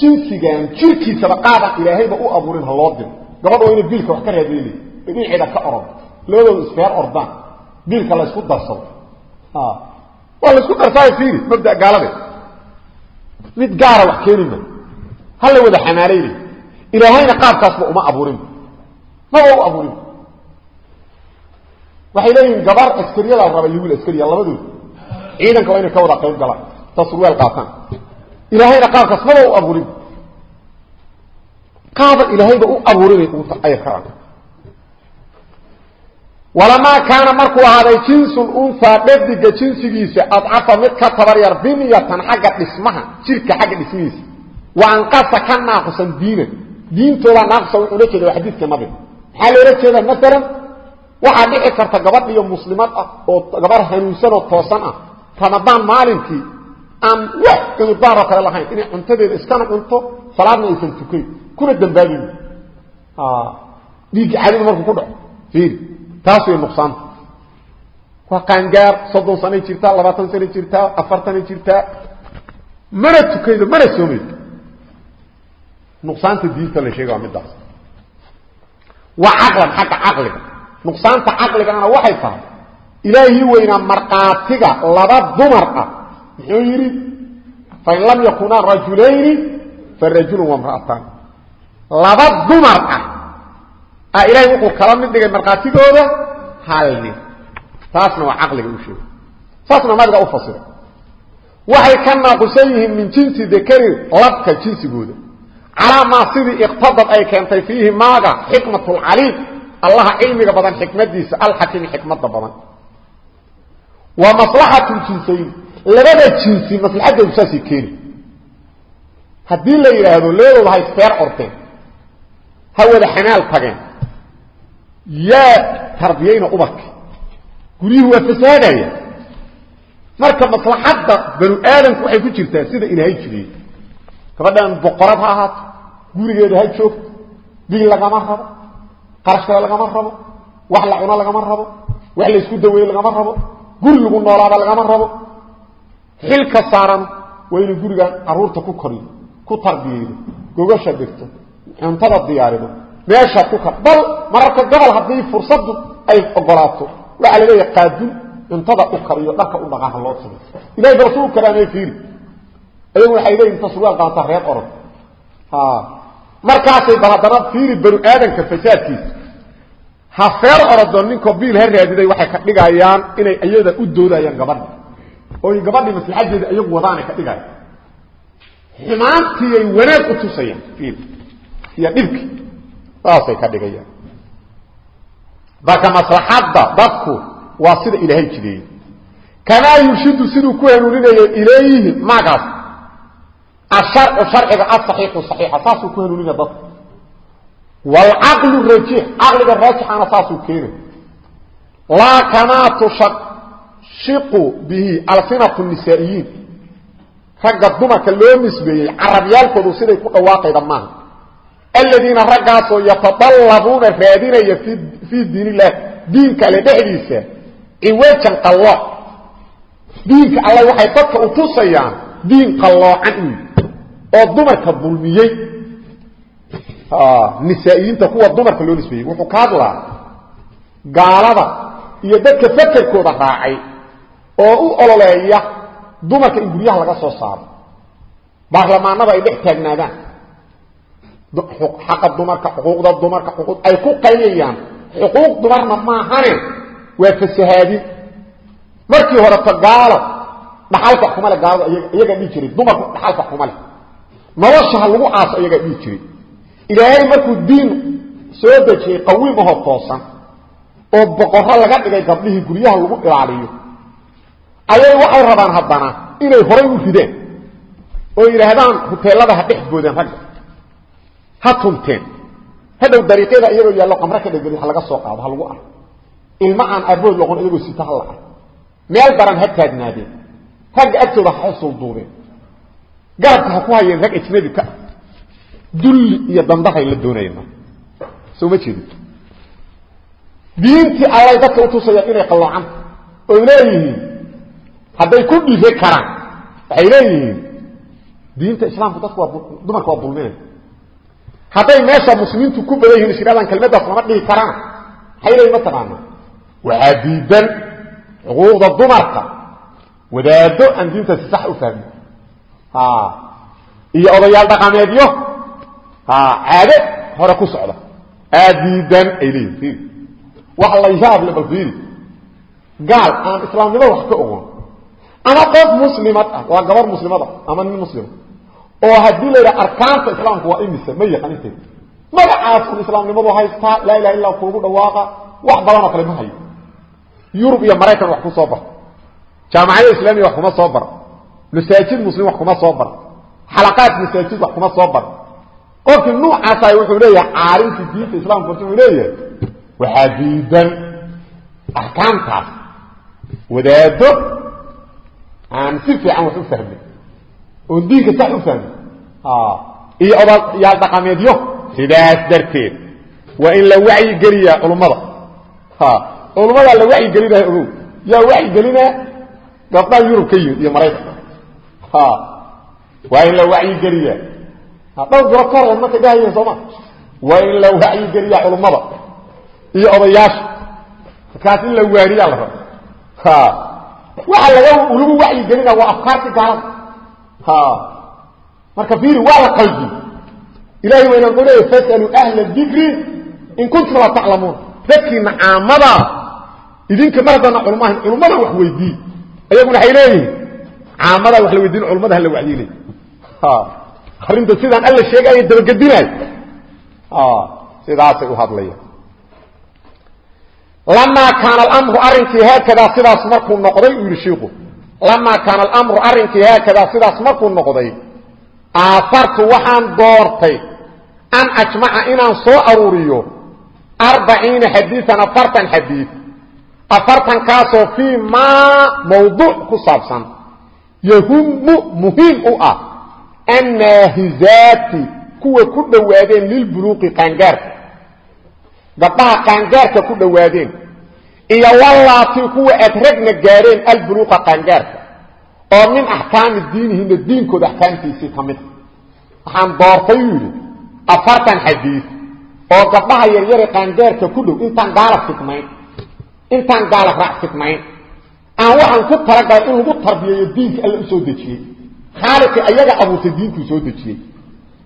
جنسي جان جنسي سبقابا إلهي بقو أبوري هلودن قبض وين بيلك آه. وحكر يا ديلي. بيلي عيدا كأرب لولا الاسفير أربان بيلك الله يسكد درسل ها والله يسكد درسل فيني مبدأ قال هذا متقارب حكيني منه هل لو ذا حناليني إلى هين قاب كاسب أما أبورين ما هو أبورين وحيلين قبار أسكرية لا ربا يقول أسكرية الله بدون عيدا كوين كورا قيب قلع تصروا القاطان إلى هين قاب كاسب ما هو أبورين قاب إلى هين بقو أبورين يقول أي خرانك ولما كان مركو هذا جنس الأنسى قبل جنس جيسي أضعف مدكة تبرير بمية حقا اسمها شركة حقا اسمها wa anqasa ka naaqusan diinan diintoodaa naaqusa wuxuu la jeeda waa xadiidka nabiga maxaa loola jeedaa maalan waxaa dhici karta gabadh iyo muslimad ah oo gabarh hanuunsan oo toosan ah ramadaan maalinkii aan wax cudurdaaroo kale lahayn inay cuntadeeda iskana cunto salaadna aysan tukayn kuna dambaabayn dhiiggi caadida markuu ku dhaco fiiri taas way nuqsaanta waa qaangaar soddon sanay jirtaa labaatan sanay jirtaa afartanay jirtaa mana tukaydo mana soomaydo nuqsaanta diinta la sheega waa middaas waa caqlan xagga caqliga nuqsaanta caqligana waxay tahay ilaahii weynaa markhaatiga laba dumar ah muxuu yidhi fain lam yakunaa rajulayni farajulun wamra'atan laba dumar ah a ilaahay wuxuu kala mid dhigay markhaatigooda hal nin taasna waa caqliga u sheegay saasna nabiga u fasiray waxay ka naaqusan yihiin min jinsi dakari labka jinsigooda calaa maa sidii iqtadad ay keentay fiihi maaga xikmat lcaliim allaha cilmiga badan xikmadiisa alxakiimi xikmada badan. Wa maslaxatu jinsayn labada jinsi maslaxadoodu saasay keeni. Haddii la yidhaahdo labadooda ha isfeer orteen ha wada xanaal tageen yaa tarbiyayna ubarka guryuhu waa fasaadaya. Marka maslaxadda banu aadamku waxay ku jirtaa sida gabadhan boqorad ha ahaato gurigeeda ha joogto bil lagama rabo qarash kale lagama rabo wax la cuno lagama rabo wax la isku daweeyo lagama rabo guri lagu noolaada lagama rabo xilka saaran waa inay gurigan caruurta ku koriyo ku tarbiyeydo gogasha dhigto cuntada diyaarido meeshaad ku kar bal mararka gobol haddii fursaddu ay ogolaato waxaa la leeyahay qaadun cuntada u kariyo dharka u dhaqaaha loo samay ilahay bal suu karaamee fiiri ayagu waxay leeyihiin inta surwaal qaata reer orod. Markaasay bal haddana fiiri banu aadanka fasaadkiisa. Ha feer orodo ninkoo biil ha raadiday waxay ka dhigayaan inay iyada u doodayaan gabadha oy gabadhii maslaxadeeda iyagu wadaanay ka dhigayaan. Xumaantiiyay wanaag u tusayaan fiir iyo dhibki saasay ka dhigayaan. Marka maslaxadda dadku waa sida ilaahay jideeyey. Kamaa yurshidu siduu ku hanuuninaya ilayhi? Magaas saasuu ku waxay dadka diin qalloocan uu oo dumarka dulmiyey nisaa'iyiinta kuwa dumarka loo nisbeeyey. Wuxuu ka hadlaa gaalada iyo dadka fakerkooda raacay oo u ololeeya dumarka in guryaha laga soo saaro. Baarlamaanada ay dhex taagnaadaan. Xaqa dumarka xuquuqda dumarka xuquuq ay ku qaynayaan. Xuquuq dumarna maahane waa fasahaadin markii horeta gaalo dhaxalka xuma le gaalada iyagaa dhihi jiray dumarku dhaxalka xuma leh noloshaha lagu aaso iyagaa dhihi jiray. Ilaahay markuu diin soo dejiyey qawiim ahoo toosan oo boqorro laga dhigay gabdhihii guryaha lagu ilaaliyo ayay waxay rabaan haddana inay horay u rideen oo yidhaahdaan huteelada ha dhex boodeen ragga. Ha tunteen hadhow dariiqyada iyagoo yaallo qamre ka dhegeli ha laga soo qaado ha lagu arko. Ilma aan arbood loqon iyagoo sita ha la arko meel daran ha taagnaadeen. Ragga agtooda ha xusul duubeen garabka ha ku hayeen rag ajnabi ka ah. Dulli iyo dandahay la doonayeen marka soo ma jeedin. Diintii allay dadka utusayaan inay qalloocanta oy leeyihiin hadday ku dhife karaan waxay leeyihiin diinta islaamku dadku waa dumarka waa dulminay hadday meesha muslimiintu ku badan yihiin isiraadaan kelmaddaas lama dhihi karaan. Maxay leeyihiin mataqaana waxaa diidan xuquuqda dumarka wadaado aan diintaasi sax u fahmin iyo odayaal dhaqameedyo caade hore ku socda aadiidan ay leeyihin wax la yaab le bal fiiri gaal aan islaamnimada wax ka ogon ama qof muslimad ah waa gabar muslimada ama nin muslima oo haddii la yidhaha arkaanta islaamku waa imise ma yaqaan inteed magacaas un islaamnimadu haystaa laa ilaha illa kuugu dhawaaqa wax badanoo kale ma hayo yurub iyo maraykan wax ku soo bar jaamacada islamiya wax kuma soo bar masaajid muslim wax kuma soo bar. Xalaqaad masaajid wax kuma soo bar. Qofkii nuucaasa wuxuu leeyahay caalimkii diinta islamka wuxuu leeyahay waxaa diidan axkaamtaas wadaado aan si fiican wax u fahmin oon diinka sax u fahmin. Iyo odayaal dhaqameedyo sidaas darteed waa in la wacyigeliyaa culummada culummadaa la wacyigelinaya ogow yaa wacyigelinaa gabdhaha yurub ka yimid iyo maraykanka waa in la wacyigeliyaa dhowr garo ka hor markay dhahayeen sooma waa in la wacyigeliyaa culummada iyo odayaasha. Markaas in la waaniyaa la rabo. Waxa lagu wacyigelina waa afkaarti gaalada marka fiiri waa la qalbi. Ilahay wayna leeyahy fasaluu ahla dikri in kuntum la taclamuun dadkiina caamada idinka mar haddana culma ahayn culummadan wax weydii ayaguna waxay leeyihiin caamadaa wax la weydiin culumada hala wacdiinay arrinta sidaan alla sheegaya dabagedinaay sidaasay u hadlayaan. Lamaa kaana alamru arrinkii haakadaa sidaas markuu noqday uu yihi shiiku lamaa kaana alamru arrinkii haakadaa sidaas markuu noqday aafartu waxaan doortay an ajmaca inaan soo aruuriyo arbaciina xadiian afartan xadiid afartankaasoo fii maa mawduuc ku saabsan yahumu muhiim u ah annaahizaati kuwa ku dhowaadeen lilbuluuqi qaangaarka. Gabdhaha qaangaarka ku dhowaadeen. Iyo wallaatii kuwa adragna gaadheen albuluuqa qaangaarka. Oo min axkaami diinihina diinkooda axkaamtiisii ka mid waxaan doortay uu yidhi afartan xadiid oo gabdhaha yaryare qaangaarka ku dhow intaan gaala fidnayn intaan gaala raac fidnayn aan waxaan ku talagalay in lagu tarbiyeeyo diinka alla u soo dejiyey. Khaaliqii ayaga abuurtay diinkuu soo dejiyey.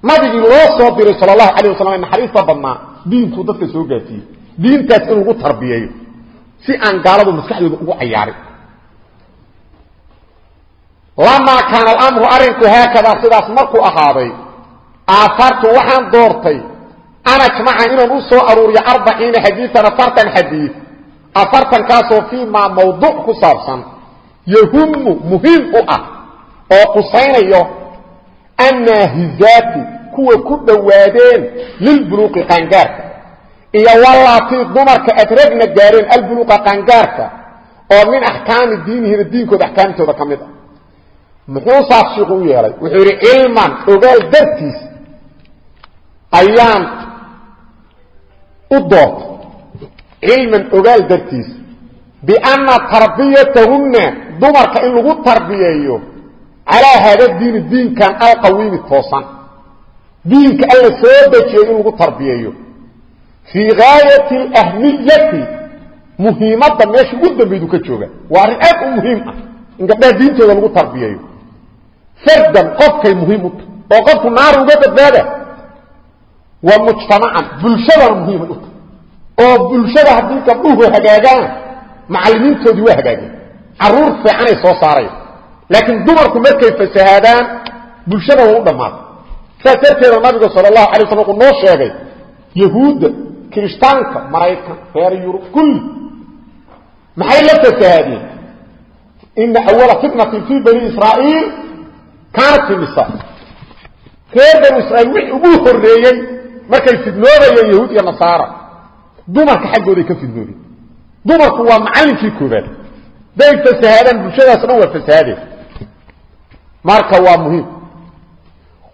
Nabigii loo soo diray sal allahu calayh wasalam ee naxariista badnaa diinkuu dadka soo gaarsiiyey diintaas in lagu tarbiyeeyo si aan gaaladu maskaxdooda ugu cayaarin. Lamaa kaana alamru arrinku haakadaa sidaas markuu ahaaday aafartu waxaan doortay an ajmaca inaan u soo aruuriyo arbaciina xadiian afartan xadiid afartankaasoo fii maa mawduuc ku saabsan yahumu muhiim u ah oo qusaynayo annaahizaati kuwa ku dhowaadeen lilbuluuqi qaangaarka. Iyo walaatii dumarka adragna gaareen albuluuqa qaangaarka oo min axkaami diinihina diinkooda axkaamtooda ka mid a muxuu saas shiiku u yeelay? Wuxuu yidhi cilman ogaal dartiis ayaan u doortay cilman ogaal dartiis bianna tarbiyatahunna dumarka in lagu tarbiyeeyo calaa haada diini diinkan alqawiimi toosan. Diinka alla soo dejiyey in lagu tarbiyeeyo. Fii gaayati alahmiyati muhiimadda meesha ugu dambaydu ka jooga. Waa arrin aad u muhiim ah in gabdhaha diintooda lagu tarbiyeeyo. Fardan qofkay muhiim u tahay. Oo qofku naar uga oo bulshada haddii gabdhuhu hagaagaan macallimiintoodii waa hagaageen. Caruur fiicanay soo saaraya laakiin dumarku markay fasahaadaan bulshada waa u dhammaatay. Saas darteeda nabigu sal allahu alay slam wuxuu noo sheegay yahuudda kirishtaanka maraykan reer yurub kulli maxay la fasahaadeen? Ina awala fitnatin fii bani israa'iil kaanat fi nisa reer banu israiil wixii ugu horreeyey markay fidnoobayeen yahuud iyo nasaara دوما كحجوري كفيدوني دوما هو معلم في كوبر دايت فسهادا بشرة صنوة فسهادة ماركا هو مهم.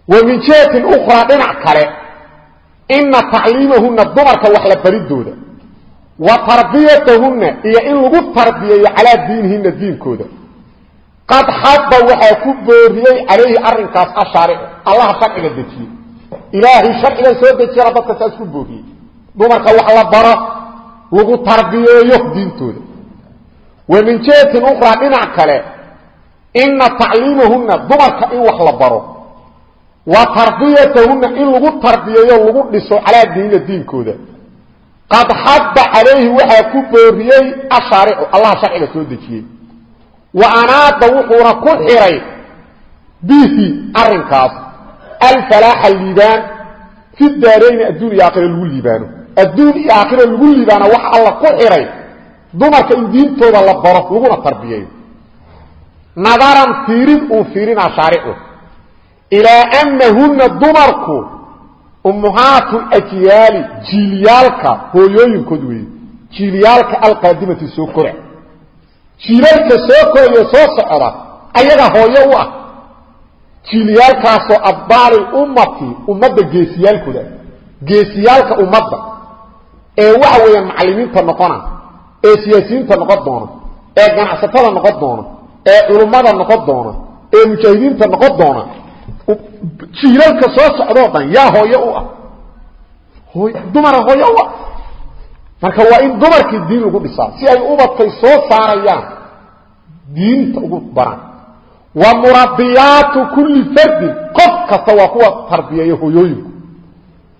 ومن شيء أخرى دين عقره إن تعليمهن الدمر كوحلة بريدونه وتربيتهن هي إن لغو التربية على دينهن الدين كوده قد حبا وحكوب بريه عليه أرنكاس أشاره الله شكرا دي إلهي شكرا سيدة ربك تسكبه بيه dumarka wax la baro lagu tarbiyeeyo diintooda. Wa min jihatin ukhraa dhinac kale ina tacliimahunna dumarka in wax la baro. Wa tarbiyatahunna in lagu tarbiyeeyo lagu dhiso calaa diinina diinkooda. Qad xaba calayhi waxaa ku booriyey ashaaricu allaha sharciga soo dejiyey. Wa anaada wuxuuna ku xiray bihi arinkaas alfalaaxa liibaan fi daarayni adduun iyo aakhira lagu liibaano adduun iyo aakhira lagu liibaano waxa alla ku xiray dumarka in diintooda la baro laguna tarbiyeeyo nadaran fiirin uu fiirinaa shaaricu ilaa annahunna dumarku ummuhaatu ajyaali jiiliyaalka hooyooyinkood weeye jiiliyaalka alqaadimati soo kora jiilalka soo korayo soo socda ayaga hooyo u ah. Jiiliyaalkaasoo abbaali ummati ummadda geesiyaalkooda geesiyaalka ummadda ee waxa weeyaan macallimiinta noqona ee siyaasiyiinta noqon doona ee ganacsatada noqon doona ee culummada noqon doona ee mujaahidiinta noqon doona jiilalka soo socdoo dhan yaa hooyo u ah. Dumara hooyo u ah. Marka waa in dumarkii diin lagu dhisaa si ay ubadkay soo saarayaan diinta ugu baraan. Wa murabiyaatu kulli fardin qof kasta waa kuwa tarbiyeeya hooyooyinku.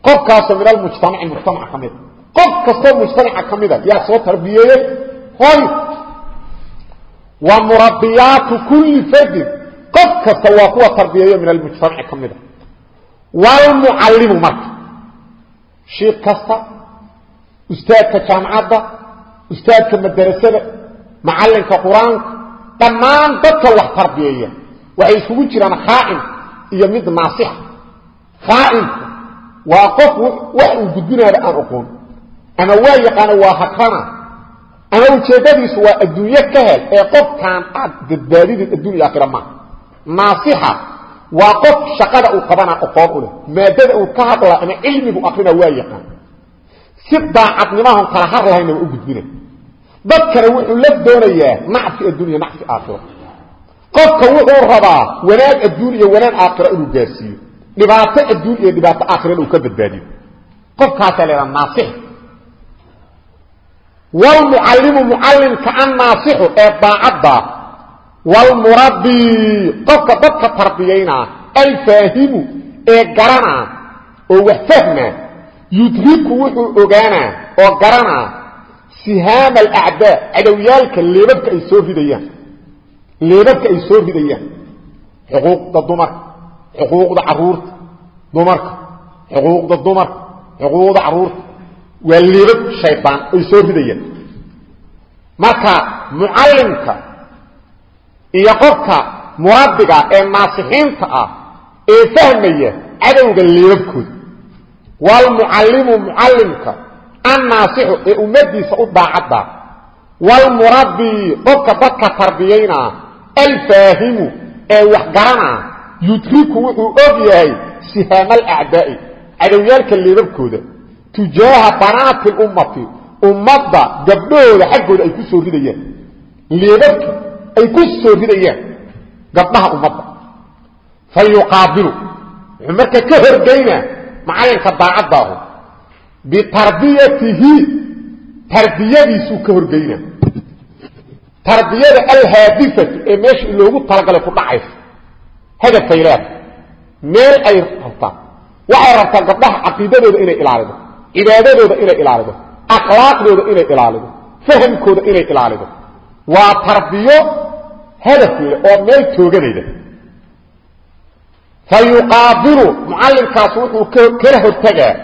Qofkaasoo min almujtamaci mujtamaca ka mida qof kastoo mujtamaca ka mida yaa soo tarbiyeeyey hooy wa murabiyaatu kulli fardin qof kasta waa kuwa tarbiyeeya min almujtamaci ka mida wlmucallimu marka. Shiik kasta ustaadka jaamacadda ustaadka madarasada macallinka qur'aanka dhammaan dadka wax tarbiyeeya. Waxay isugu jiraan khaa'im iyo mid waa qof wax uu oqoon ama waa yaqaano waa hakrana ama ujeeddadiisu waa adduunyo ka hel ee qofkaan aad badbaadidid adduun aakhira maaha naasixa waa qof shaqada uu qabana oqoon u leh maadada uu ka hadla ama cilmigu akrina waa yaqaan. Si daacadnimahon kala har lahayna waa u gudbina dadkana wuxuu la doonayaa nacfi addunya nacfi aakhiro qofka wuxuu rabaa wanaag adduun wanaag aakhiro inuu gaarsiiyo. Dhibaato adduun dhibaato aakhirana uu ka badbaadiyo. Qofkaasaa laydhaha naasix wlmucallimu mucallimka annaasixu ee daacadda wlmurabbi qofka dadka tarbiyaynaa alfaahimu ee garanaa oo wax fahma yudriku wuxuu ogaanaa oo garanaa sihaama alacdaa cadowyaalka leebabka ay soo ridayaan leebabka ay soo ridayaan xuquuqda dumarka xuquuqda carruurta dumarka xuquuqda dumarka xuquuqda carruurta waa leebab shaydaan ay soo ridayaan marka mucallimka iyo qofka murabbiga ee naasixiinta ah ee fahmaya cadowga leebabkooda wlmucallimu mucallimka annaasixu ee ummadiisa u daacadda. Wlmurabbi qofka dadka tarbiyaynaa alfaahimu ee wax garanaa yudriku wuxuu og yahay sihaama alacdaa'i cadowyaalka leebabkooda tujaaha banaati lummati ummadda gabdhahooda xaggooda ay ku soo ridayaan. Leebabka ay ku soo ridayaan gabdhaha ummadda. Fa yuqaabilu wuxuu marka ka horgaynaa macalinka daacadaahu bitarbiyatihi tarbiyadiisuu ka horgeyna tarbiyada alhaadifati ee meesha loogu talagalay ku dhacaysa hadafay leedahay meel ay rabtaa waxay rabtaa gabdhaha caqiidadooda inay ilaalido cibaadadooda inay ilaalido. Akhlaaqdooda inay ilaalido. Fahamkooda inay ilaalido. Waa tarbiyo hadafeeda oo meel tooganayda. Fayuqaabilu mucallimkaas wuxuu kala hortegaa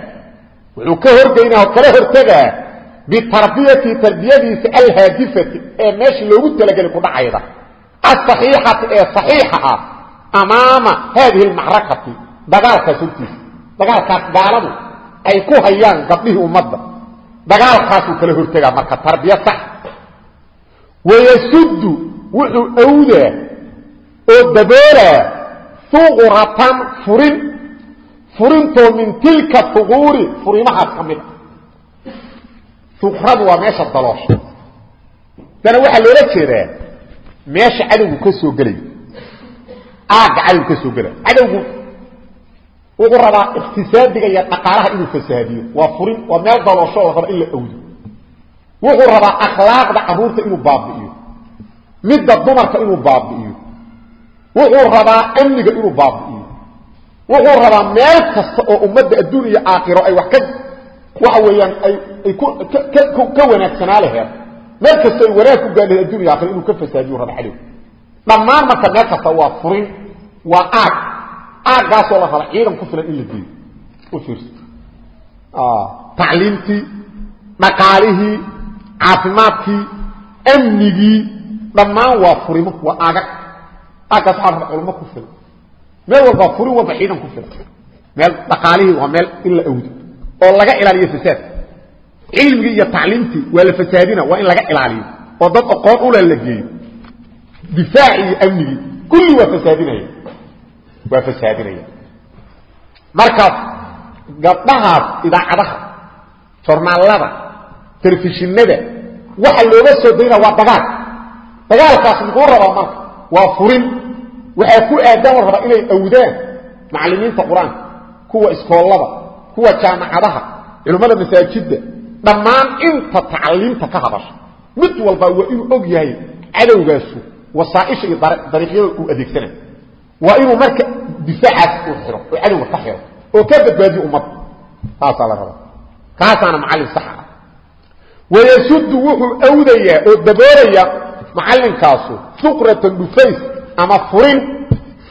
wuxuu ka horgeynaa kala hortegaa bitarbiyati tarbiyadiisa alhaadifati ee meesha loogu talagelay ku dhacayda. Asaxiixati ee saxiixa ah amaama haadihi almacrakati dagaalkaas hortiisa dagaalkaas gaaladu ay ku hayaan gabdhihii ummadda. Dagaalkaasuu kala hortegaa marka tarbiya sax. Wayasuddu wuxuu awdaa oo daboolaa uquratan furin furintoo min tilka uquuri furimahaas ka mid a suqradu waa meesha daloosha. Dana waxaa loola jeedaa meesha cadowgu ka soo gelayo. Aagga cadowgu ka soo gelay cadowgu وقرب اقتصادك يا تقارح إنه فسادي. وفرن وماذا لو شاء الله إلا أودي وقرب أخلاق ده أبوه تأيو باب إيو مدة دمر تأيو باب إيو وقرب أمنك إيو باب إيو وقرب مالك أمد الدنيا آخرة أي وكد وعويا أي كونا سنالها مالك السيد وراك قال الدنيا آخر إنه كفسادي ورب حليو ما مالك مالك سوى فرن وآخر aaggaasoo la raba ciidan ku filan in la geeyo u fiirso tacliimtii dhaqaalihii caafimaadkii amnigii dhammaan waa furimo waa aagag aaggaas waxaa raba culmo ku filan meel walba furin walba ciidan ku filan meel dhaqaalihii waa meel in la awdo oo laga ilaaliyo fasaadka cilmigii iyo tacliimtii waa la fasaadina waa in laga ilaaliyo oo dad aqoon ula la geeyo difaaci iyo amnigii kulli waa fasaadinaya وفسادنيا مركز. قطعها إذا عدها شرم الله ترفيش الندى وحل لو بسوا دينا بقال قاسم قرر ومرك وفرين وحيكو آدان ورفضا إليه أودان. معلمين في القرآن كوة إسكوال الله كوة جامعة إلو مالا مثال جدا دمان إنت تعليم تكهبش متوالبا وإنه أجيه إيه عدو جاسو وصائش إطريقية أديكتنه waa inuu marka difaacaas uu xiro oo cadowga ka xiro oo ka badbaadiyo ummadda taasaa la rabaa. Kaasaana macallin sax ah. Wayasudu wuxuu awdayaa oo daboolaya macallinkaasu suqratan dhufays ama furin.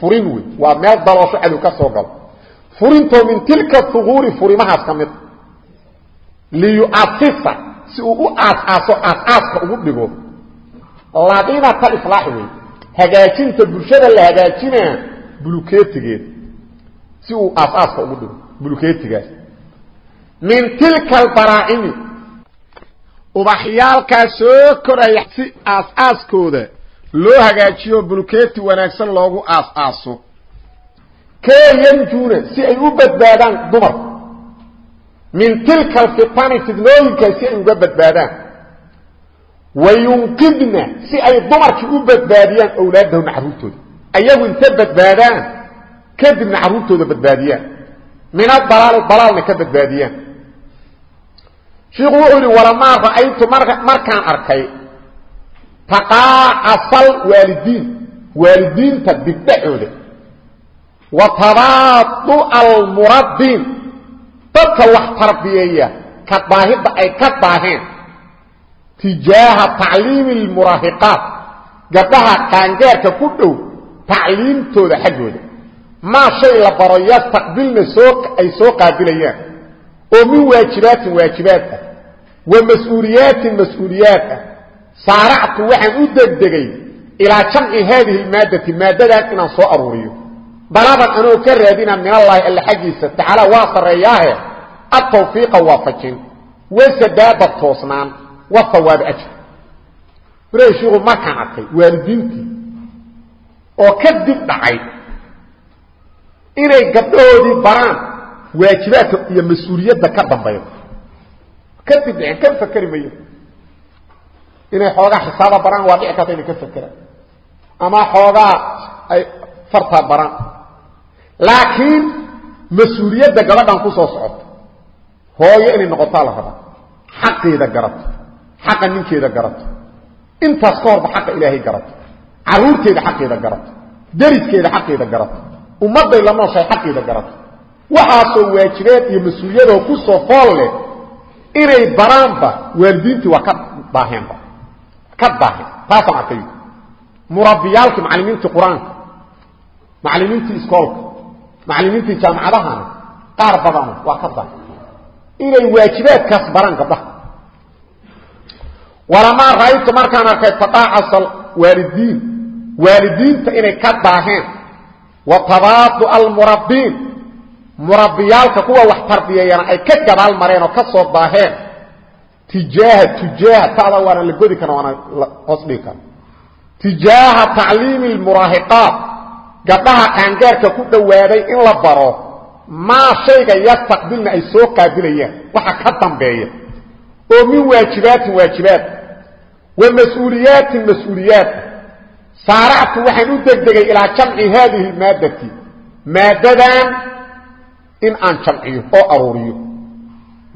Furin wey waa meel daloosho cadow ka soo galo. Furintoo min tilka huquuri furimahaas ka mid. Liyuasisa si uu u aasaaso aasaaska ugu dhigo. Ladinata islaax wey bulshada la hagaajinaa bulukeetigeed si uu aasaaska ugu dhigo bulukeetigaas min tilka albaraacimi ubaxyaalkaa soo koraya si aas-aaskooda loo hagaajiyo bulkeeti wanaagsan loogu aas-aaso kee yanjuuna si ay u badbaadaan dumarku min tilka alfitani fidnooyinkaa si ay uga badbaadaan وينقذنا سي أي الضمر كي أبت باديان أولادهم عروتهم أيه انتبت بادان كذب عروتهم أبت باديان. من الضلال الضلال نكبت باديان. شي غوري ولا ما رأيت مركان أركي. تقا أصل والدين. والدين تبتعوده وتضاط المربين. تبتل واحترف بيئيه كتباهي بأي كتباهين. Tijaaha tacliimi almuraahiqaat gabdhaha qaangaarka ku dhow tacliimtooda xaggooda. Maa shay la baro yastaqbilna ay soo qaabilayaan. Oo min waajibaatin waajibaad ah wa mas'uuliyaatin mas'uuliyaad ah. Saaractu waxaan u degdegay ilaa jamci haadihi lmaadati maadadaas inaan soo aruuriyo. Dalaban anoo ka raadina min allaahi alla xaggiisa tacaala waa sarreeyaahe atawfiiqa waafajin wasadaada toosnaan ajr marey shiiku markaan arkay waalidiintii oo ka dib dhacay inay gabdhahoodii baraan waajibaadka iyo mas-uuliyadda ka dambayda kadib dhicin ka fakeri mayo inay xoogaa xisaaba baraan waa dhici karta inay ka fakeraan ama xoogaa ay fartaa baraan laakiin mas-uuliyadda gabadhan ku soo socoto hooyo inay noqotaa la rabaa xaqeeda garato xaqa ninkeeda garato. Intaas ka horba xaqa ilaahay garato. Caruurteeda xaqeeda garato. Deriskeeda xaqeeda garato. Ummadday la nooshahay xaqeeda garato. Waxaasoo waajibaad iyo mas'uuliyadoo ku soo fool leh inay baraanba waalidiintii waa ka daaheenba ka daaheen taasaan arkay. Murabbiyaalkii macallimiintii qur'aanka macallimiintii iskoolka macallimiintii jaamacadahana qaar badana waa ka daaheen inay waajibaadkaas baraan gabdhaha walamaa ra'aytu markaan arkay taqaacasal waalidiin. Waalidiinta inay ka daaheen wa tabaadu almurabbiin murabbiyaalka kuwa wax tarbiyeeyana ay ka gadaal mareen oo ka soo daaheen tijaaha tujaaha tada waana la godi kara waana hoos dhigi kara. Tijaaha tacliimi almuraahiqaat. Gabdhaha qaangaarka ku dhowaaday in la baro. Maa shayga yastaqbilna ay soo qaabilayaan waxa ka dambeeya. Oo min waajibaatin waajibaat wa mas'uuliyaatin mas'uuliyaat. Saaractu waxaan u degdegay ilaa jamci haadihi maadati maadadan in aan jamciyo oo aruuriyo.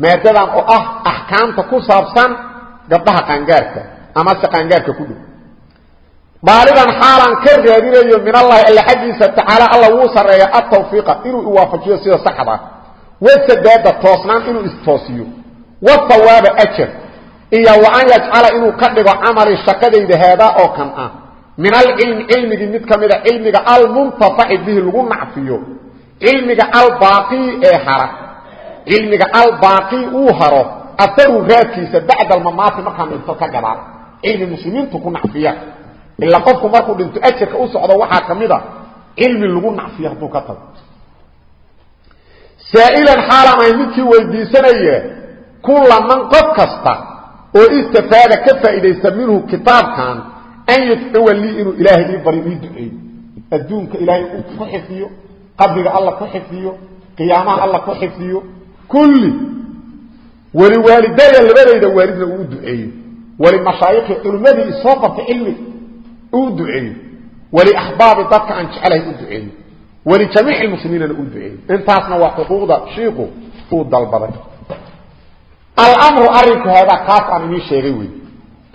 Maadadan oo ah axkaamta ku saabsan gabdhaha qaangaarka amase qaangaarka ku dhow. Daaliban xaalaan ka raadinayo min allahi alla xaggiisa tacaala alla wuu sarreeya atawfiiqa inuu iwaafajiyo sida saxda wasadaada toosnaan inuu istoosiyo wahawaaba ajar iyo wa an yajcala inuu ka dhigo camali shaqadayda haadaa oo kan ah. Min alcilmi cilmigii mid ka mida cilmiga almuntafaci bihi lagu nacfiyo. Cilmiga albaaqi ee hara. Cilmiga albaaqi uu haro aharu raadkiisa bacda markaan dhinto ka gadaal cilmi muslimiintu ku nacfiya. Ilaa qofku markuu dhinto ajarka u socdo waxaa ka mida cilmi lagu nacfiyo hadduu ka tago. Saa'ilan xaalan ay midkii weydiisanaya kula man qof kasta واستفاد كفا إذا يسمينه كتاب كان أن يتحول لي إنه إلهي بريد يدعي الدون كإلهي أكفحفيه قبل الله كفحفيه قيامه الله كفحفيه كل ولوالدي اللي بدأ إذا والدنا أدعي ولمشايقه المدى إصابة في علمه أدعي ولأحبابه طبق عن شعله أدعي ولجميع المسلمين أدعي انتعطنا وحقوق ده شيقه فوض البركة almru arinku haadaa kaas aan inii sheegay wey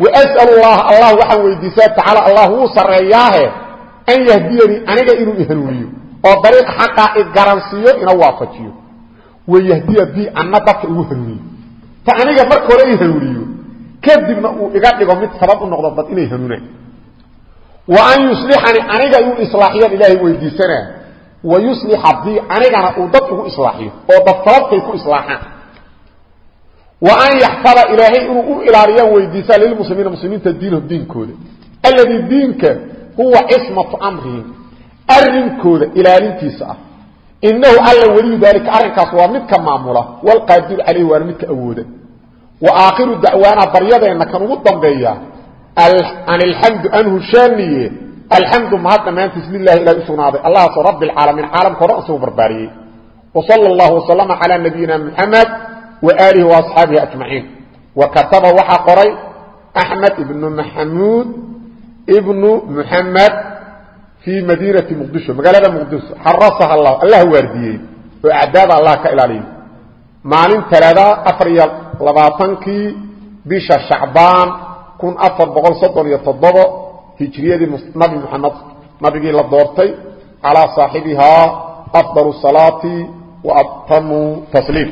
wasal llaha allah waxaan weydiisaa tacaala allah wuu sarreeyaahe an yahdiyanii aniga inuu ihanuuniyo oo dariiq xaqaa igaransiiyo ina waafajiyo. Wayahdiya bi anna dadka igu hanuuniyo ta aniga marka hore i hanuuniyo kadibna uu iga dhigo mid sabab u noqdo dad inay hanuunaan wa an yuslixanii aniga inuu islaaxiyaan ilaahay weydiisanaa wa yuslixa bi anigana uu dad igu islaaxiyo oo dad sababtay ku islaaxaan wa an yaxfada ilaahay inuu u ilaaliyaan weydiisaa lilmuslimiina muslimiinta diinahum diinkooda alladii diinka huwa cismatu amrihim arrinkooda ilaalintiisa ah inahu alla weliyu daalika arrinkaas waa midka maamula walqaadiru calayhi waana midka awooda wa aakhiru dacwaana baryadeenna kan ugu dambeeya an alxamdu anhu shaaniye alxamdu mahad dhammaantiis lilahi ilahay u sugnaaday allahaaso rabbi alcaalamiin caalamka hore asagoo barbaariyey wa sala allahu wasalama calaa nabiyina muxamed wa aalihi wa asxaabihi ajmaciin wa kataba waxaa qoray axmed ibnu maxamuud ibnu muxamed fii madiinati muqdisho magaalada muqdisho xarasaha allah allah waardiyey oo acdaada allah ka ilaaliyo maalin talaada afar iyo labaatankii bisha shacbaan kun afar boqol soddon iyo toddobo hijriyadii nabi muxamed nabigii la doortay calaa saaxibihaa afdal salaati wa atamu tasliim